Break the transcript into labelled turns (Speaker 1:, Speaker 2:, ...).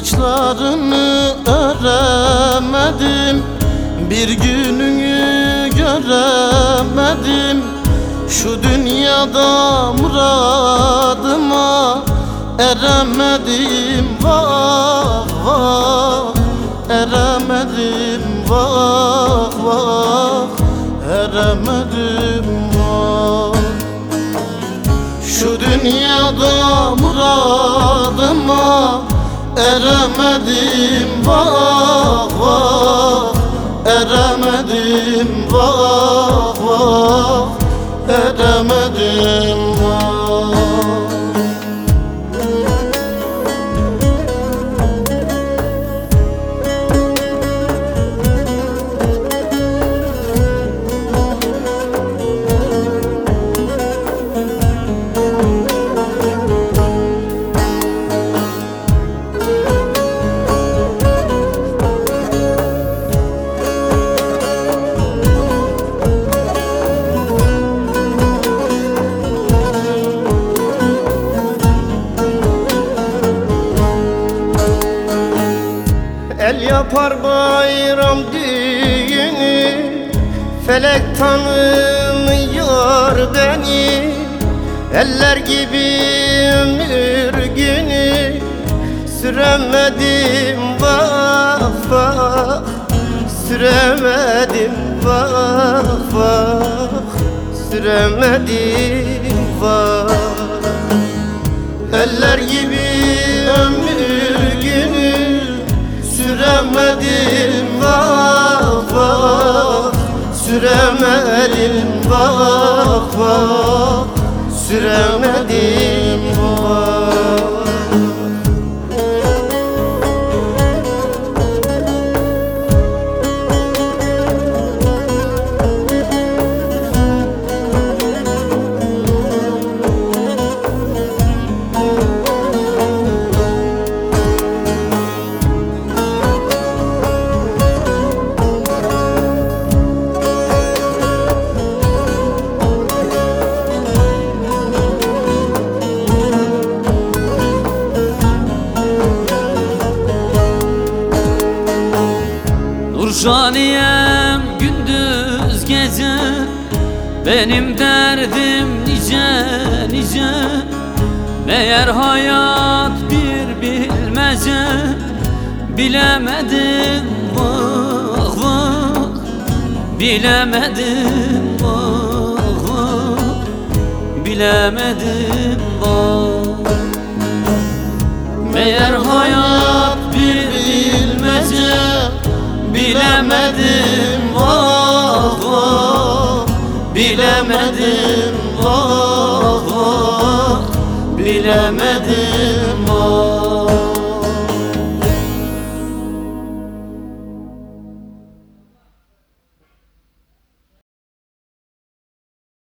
Speaker 1: Saçlarını öremedim. Bir gününü göremedim. Şu dünyada muradıma Eremedim. Vah vah Eremedim. Vah vah Eremedim eremedim vah vah. Eremedim vah vah. Eremedim
Speaker 2: El yapar bayram düğünü Felek tanımıyor beni. Eller gibi ömür günü Süremedim vah Süremedim vah Süremedim vah Eller gibi Süremedim vah Süremedim vah Süremedim
Speaker 3: Nurşaniyem gündüz gece Benim derdim nice nice. Meğer hayat bir bilmece Bilemedim vah vah. Bilemedim vah vah. Bilemedim vah. Meğer hayat Bilemedim vah vah Bilemedim vah vah Bilemedim